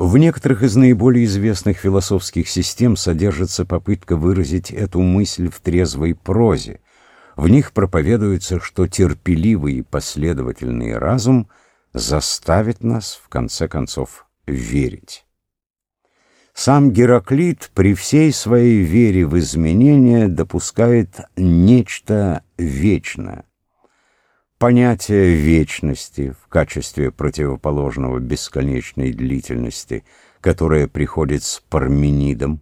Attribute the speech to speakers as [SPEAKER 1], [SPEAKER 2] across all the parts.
[SPEAKER 1] В некоторых из наиболее известных философских систем содержится попытка выразить эту мысль в трезвой прозе. В них проповедуется, что терпеливый и последовательный разум заставит нас, в конце концов, верить. Сам Гераклит при всей своей вере в изменения допускает нечто вечное. Понятие вечности в качестве противоположного бесконечной длительности, которое приходит с Парменидом,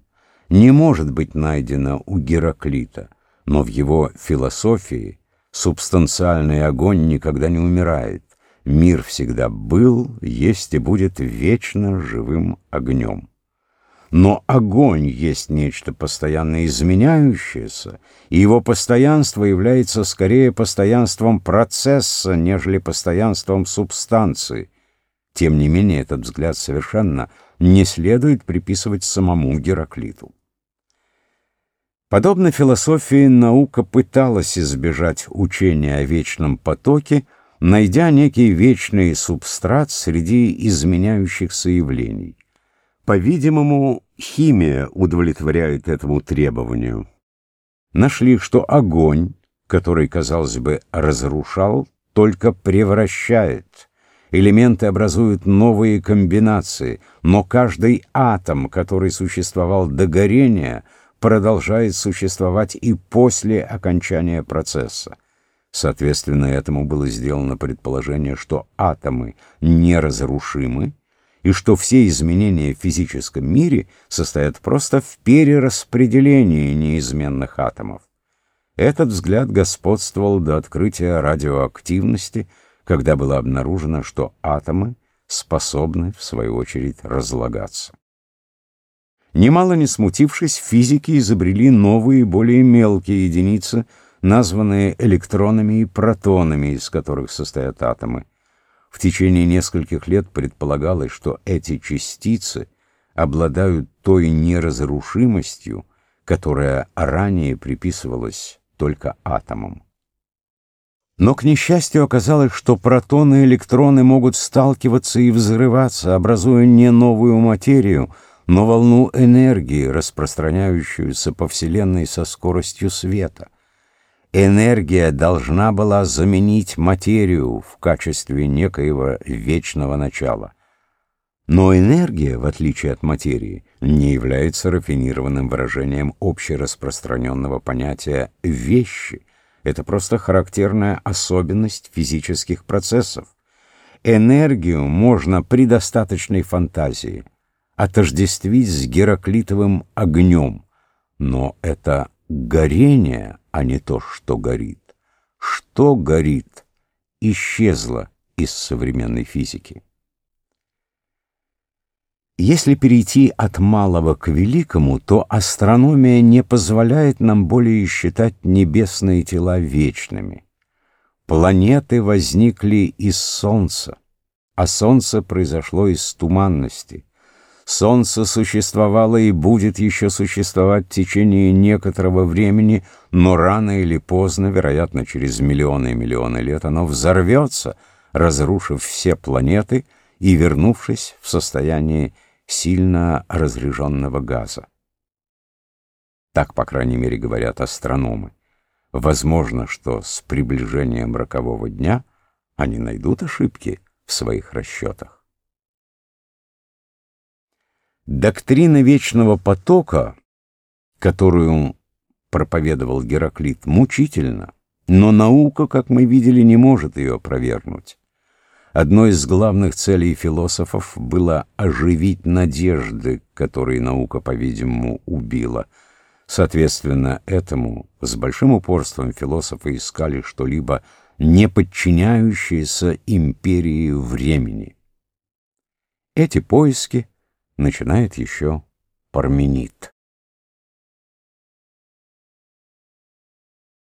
[SPEAKER 1] не может быть найдено у Гераклита, но в его философии субстанциальный огонь никогда не умирает. Мир всегда был, есть и будет вечно живым огнем. Но огонь есть нечто постоянно изменяющееся, и его постоянство является скорее постоянством процесса, нежели постоянством субстанции. Тем не менее, этот взгляд совершенно не следует приписывать самому Гераклиту. Подобно философии, наука пыталась избежать учения о вечном потоке, найдя некий вечный субстрат среди изменяющихся явлений. По-видимому, химия удовлетворяет этому требованию. Нашли, что огонь, который, казалось бы, разрушал, только превращает. Элементы образуют новые комбинации, но каждый атом, который существовал до горения, продолжает существовать и после окончания процесса. Соответственно, этому было сделано предположение, что атомы неразрушимы, и что все изменения в физическом мире состоят просто в перераспределении неизменных атомов. Этот взгляд господствовал до открытия радиоактивности, когда было обнаружено, что атомы способны, в свою очередь, разлагаться. Немало не смутившись, физики изобрели новые, более мелкие единицы, названные электронами и протонами, из которых состоят атомы. В течение нескольких лет предполагалось, что эти частицы обладают той неразрушимостью, которая ранее приписывалась только атомам. Но, к несчастью, оказалось, что протоны и электроны могут сталкиваться и взрываться, образуя не новую материю, но волну энергии, распространяющуюся по Вселенной со скоростью света энергия должна была заменить материю в качестве некоего вечного начала. Но энергия, в отличие от материи, не является рафинированным выражением общераспространенного понятия «вещи». Это просто характерная особенность физических процессов. Энергию можно при достаточной фантазии отождествить с гераклитовым огнем, но это горение, а не то, что горит. Что горит, исчезло из современной физики. Если перейти от малого к великому, то астрономия не позволяет нам более считать небесные тела вечными. Планеты возникли из Солнца, а Солнце произошло из туманности. Солнце существовало и будет еще существовать в течение некоторого времени, но рано или поздно, вероятно, через миллионы и миллионы лет, оно взорвется, разрушив все планеты и вернувшись в состояние сильно разряженного газа. Так, по крайней мере, говорят астрономы. Возможно, что с приближением рокового дня они найдут ошибки в своих расчетах. Доктрина вечного потока, которую проповедовал Гераклит, мучительна, но наука, как мы видели, не может ее опровергнуть. Одной из главных целей философов было оживить надежды, которые наука, по-видимому, убила. Соответственно, этому с большим упорством философы искали что-либо не подчиняющееся империи времени. Эти поиски — начинает еще Парменид.